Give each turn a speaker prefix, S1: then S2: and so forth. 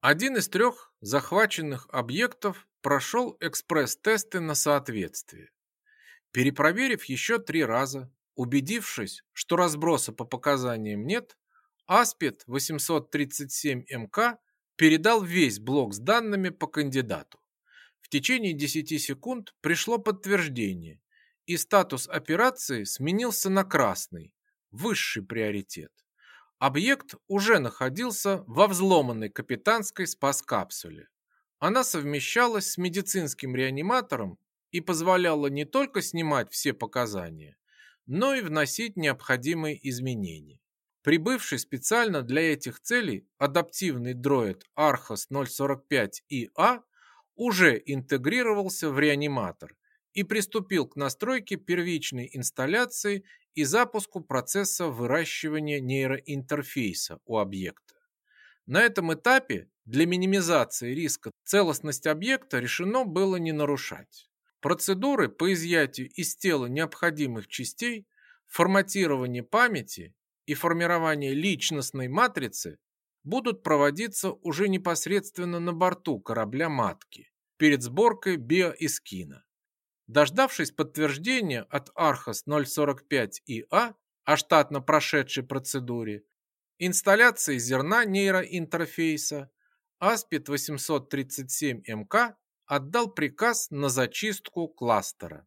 S1: Один из трех захваченных объектов прошел экспресс-тесты на соответствие. Перепроверив еще три раза, убедившись, что разброса по показаниям нет, Аспид 837МК передал весь блок с данными по кандидату. В течение 10 секунд пришло подтверждение, и статус операции сменился на красный, высший приоритет. Объект уже находился во взломанной капитанской спас-капсуле. Она совмещалась с медицинским реаниматором и позволяла не только снимать все показания, но и вносить необходимые изменения. Прибывший специально для этих целей адаптивный дроид Archos 045IA уже интегрировался в реаниматор и приступил к настройке первичной инсталляции и запуску процесса выращивания нейроинтерфейса у объекта. На этом этапе для минимизации риска целостность объекта решено было не нарушать. Процедуры по изъятию из тела необходимых частей, форматирование памяти и формирование личностной матрицы будут проводиться уже непосредственно на борту корабля-матки перед сборкой биоискина. Дождавшись подтверждения от Архос 045ИА о штатно прошедшей процедуре, инсталляции зерна нейроинтерфейса, Аспид 837МК отдал приказ на зачистку кластера.